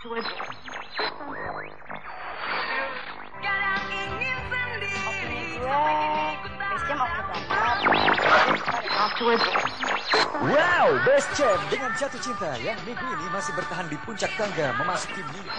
Wow, Best Champ dengan jatuh cinta yang minggu ini masih bertahan di puncak tangga memasuki minggu.